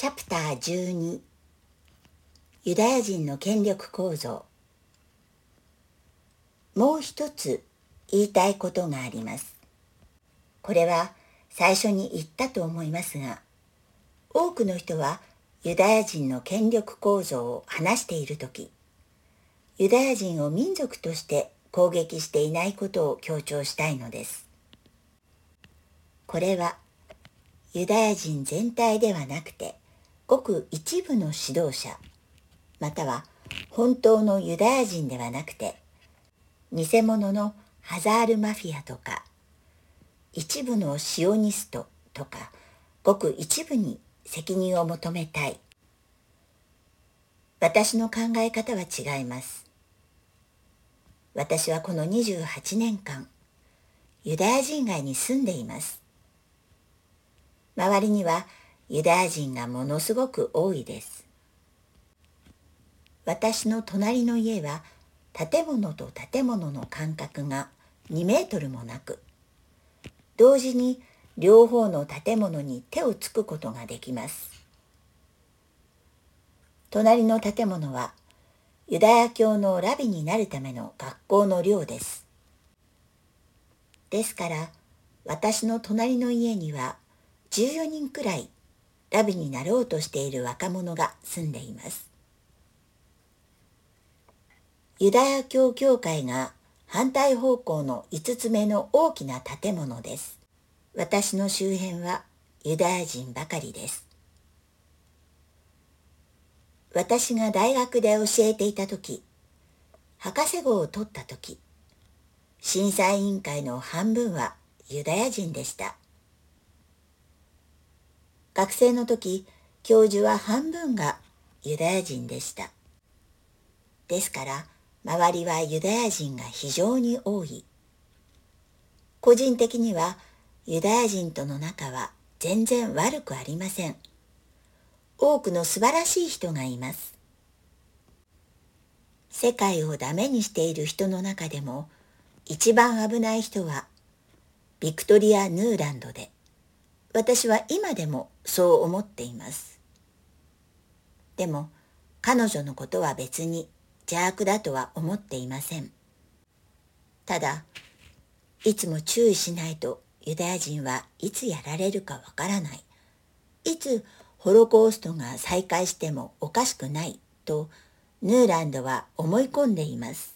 チャプター12ユダヤ人の権力構造もう一つ言いたいことがあります。これは最初に言ったと思いますが、多くの人はユダヤ人の権力構造を話しているとき、ユダヤ人を民族として攻撃していないことを強調したいのです。これはユダヤ人全体ではなくて、ごく一部の指導者、または本当のユダヤ人ではなくて、偽物のハザールマフィアとか、一部のシオニストとか、ごく一部に責任を求めたい。私の考え方は違います。私はこの28年間、ユダヤ人街に住んでいます。周りにはユダヤ人がものすごく多いです。私の隣の家は建物と建物の間隔が2メートルもなく、同時に両方の建物に手をつくことができます。隣の建物はユダヤ教のラビになるための学校の寮です。ですから私の隣の家には14人くらいラビになろうとしている若者が住んでいます。ユダヤ教教会が反対方向の5つ目の大きな建物です。私の周辺はユダヤ人ばかりです。私が大学で教えていた時、博士号を取った時、審査委員会の半分はユダヤ人でした。学生の時、教授は半分がユダヤ人でした。ですから、周りはユダヤ人が非常に多い。個人的にはユダヤ人との仲は全然悪くありません。多くの素晴らしい人がいます。世界をダメにしている人の中でも一番危ない人はビクトリア・ヌーランドで私は今でもそう思っています。でも彼女のことは別に邪悪だとは思っていません。ただ、いつも注意しないとユダヤ人はいつやられるかわからない。いつホロコーストが再開してもおかしくないとヌーランドは思い込んでいます。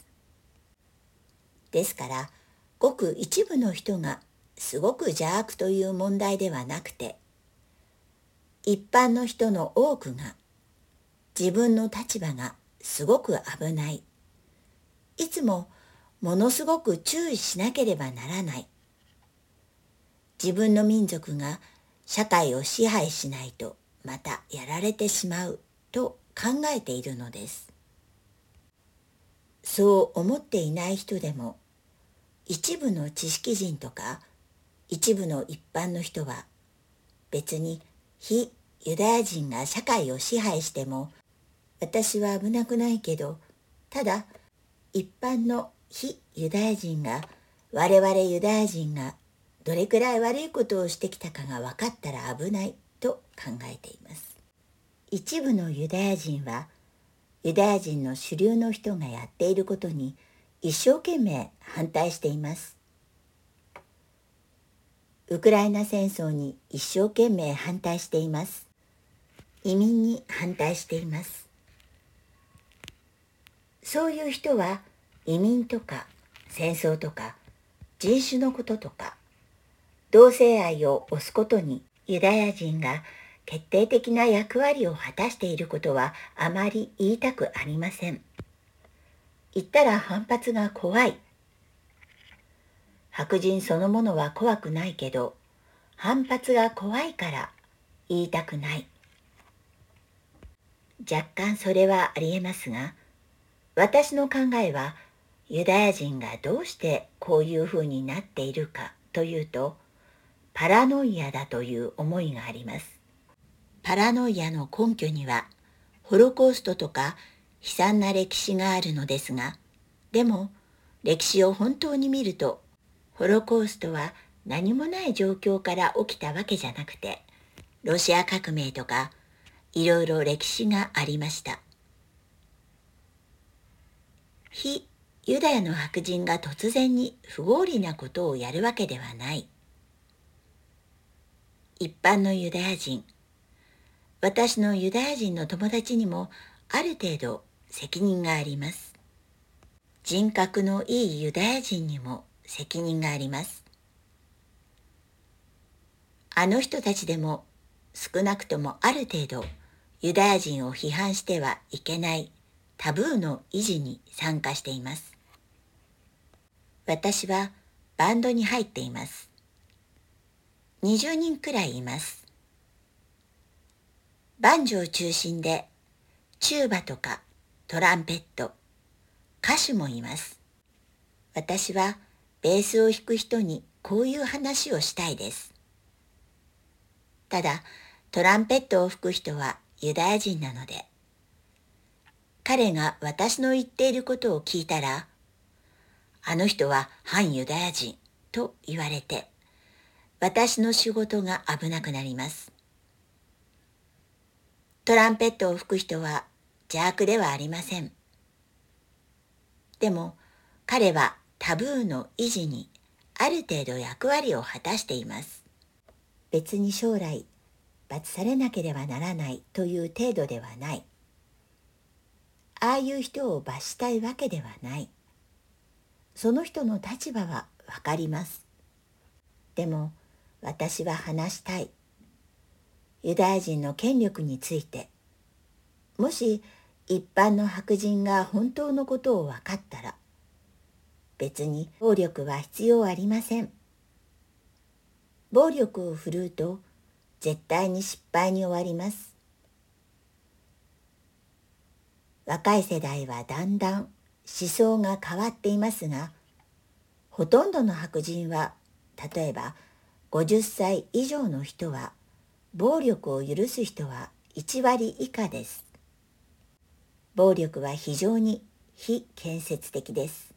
ですから、ごく一部の人がすごく邪悪という問題ではなくて、一般の人の多くが自分の立場がすごく危ない。いつもものすごく注意しなければならない。自分の民族が社会を支配しないとまたやられてしまうと考えているのです。そう思っていない人でも一部の知識人とか一部の一般の人は別に非ユダヤ人が社会を支配しても私は危なくないけどただ一般の非ユダヤ人が我々ユダヤ人がどれくらい悪いことをしてきたかが分かったら危ないと考えています一部のユダヤ人はユダヤ人の主流の人がやっていることに一生懸命反対しています。ウクライナ戦争に一生懸命反対しています。移民に反対しています。そういう人は移民とか戦争とか人種のこととか同性愛を推すことにユダヤ人が決定的な役割を果たしていることはあまり言いたくありません。言ったら反発が怖い。白人そのものは怖くないけど、反発が怖いから言いたくない。若干それはありえますが、私の考えはユダヤ人がどうしてこういうふうになっているかというと、パラノイアだという思いがあります。パラノイアの根拠には、ホロコーストとか悲惨な歴史があるのですが、でも歴史を本当に見ると、ホロコーストは何もない状況から起きたわけじゃなくて、ロシア革命とかいろいろ歴史がありました。非ユダヤの白人が突然に不合理なことをやるわけではない。一般のユダヤ人、私のユダヤ人の友達にもある程度責任があります。人格のいいユダヤ人にも責任があります。あの人たちでも少なくともある程度ユダヤ人を批判してはいけないタブーの維持に参加しています。私はバンドに入っています。20人くらいいます。バンジョを中心でチューバとかトランペット、歌手もいます。私はベースを弾く人にこういう話をしたいです。ただ、トランペットを吹く人はユダヤ人なので、彼が私の言っていることを聞いたら、あの人は反ユダヤ人と言われて、私の仕事が危なくなります。トランペットを吹く人は邪悪ではありません。でも彼はタブーの維持にある程度役割を果たしています。別に将来罰されなければならないという程度ではない。ああいう人を罰したいわけではない。その人の立場はわかります。でも私は話したい。ユダヤ人の権力について。もし一般の白人が本当のことを分かったら、別に暴力は必要ありません。暴力を振るうと絶対に失敗に終わります。若い世代はだんだん思想が変わっていますがほとんどの白人は例えば50歳以上の人は暴力を許す人は1割以下です。暴力は非常に非建設的です。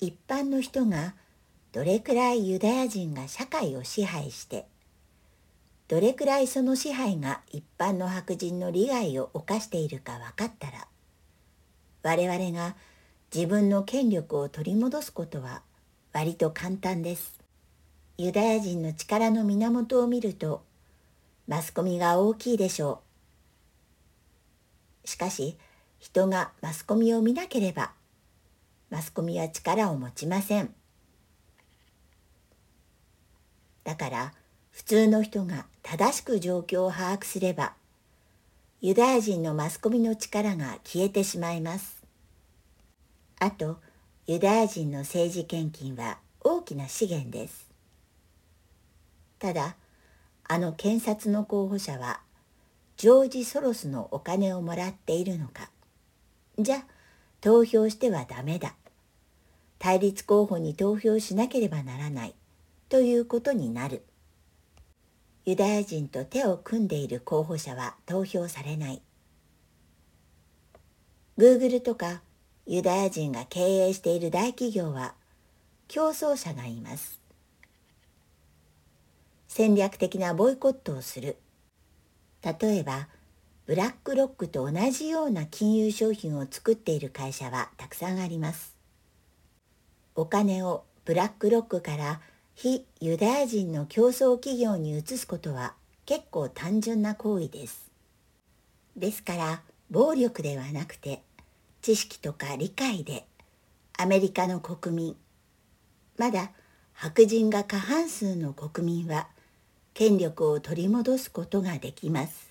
一般の人がどれくらいユダヤ人が社会を支配してどれくらいその支配が一般の白人の利害を犯しているか分かったら我々が自分の権力を取り戻すことは割と簡単です。ユダヤ人の力の源を見るとマスコミが大きいでしょう。しかし人がマスコミを見なければマスコミは力を持ちません。だから普通の人が正しく状況を把握すればユダヤ人のマスコミの力が消えてしまいます。あとユダヤ人の政治献金は大きな資源です。ただあの検察の候補者はジョージ・ソロスのお金をもらっているのかじゃ投票してはダメだ対立候補に投票しなければならないということになる。ユダヤ人と手を組んでいる候補者は投票されない。Google とかユダヤ人が経営している大企業は競争者がいます。戦略的なボイコットをする。例えば、ブラックロックと同じような金融商品を作っている会社はたくさんあります。お金をブラックロックから非ユダヤ人の競争企業に移すことは結構単純な行為です。ですから暴力ではなくて知識とか理解でアメリカの国民まだ白人が過半数の国民は権力を取り戻すことができます。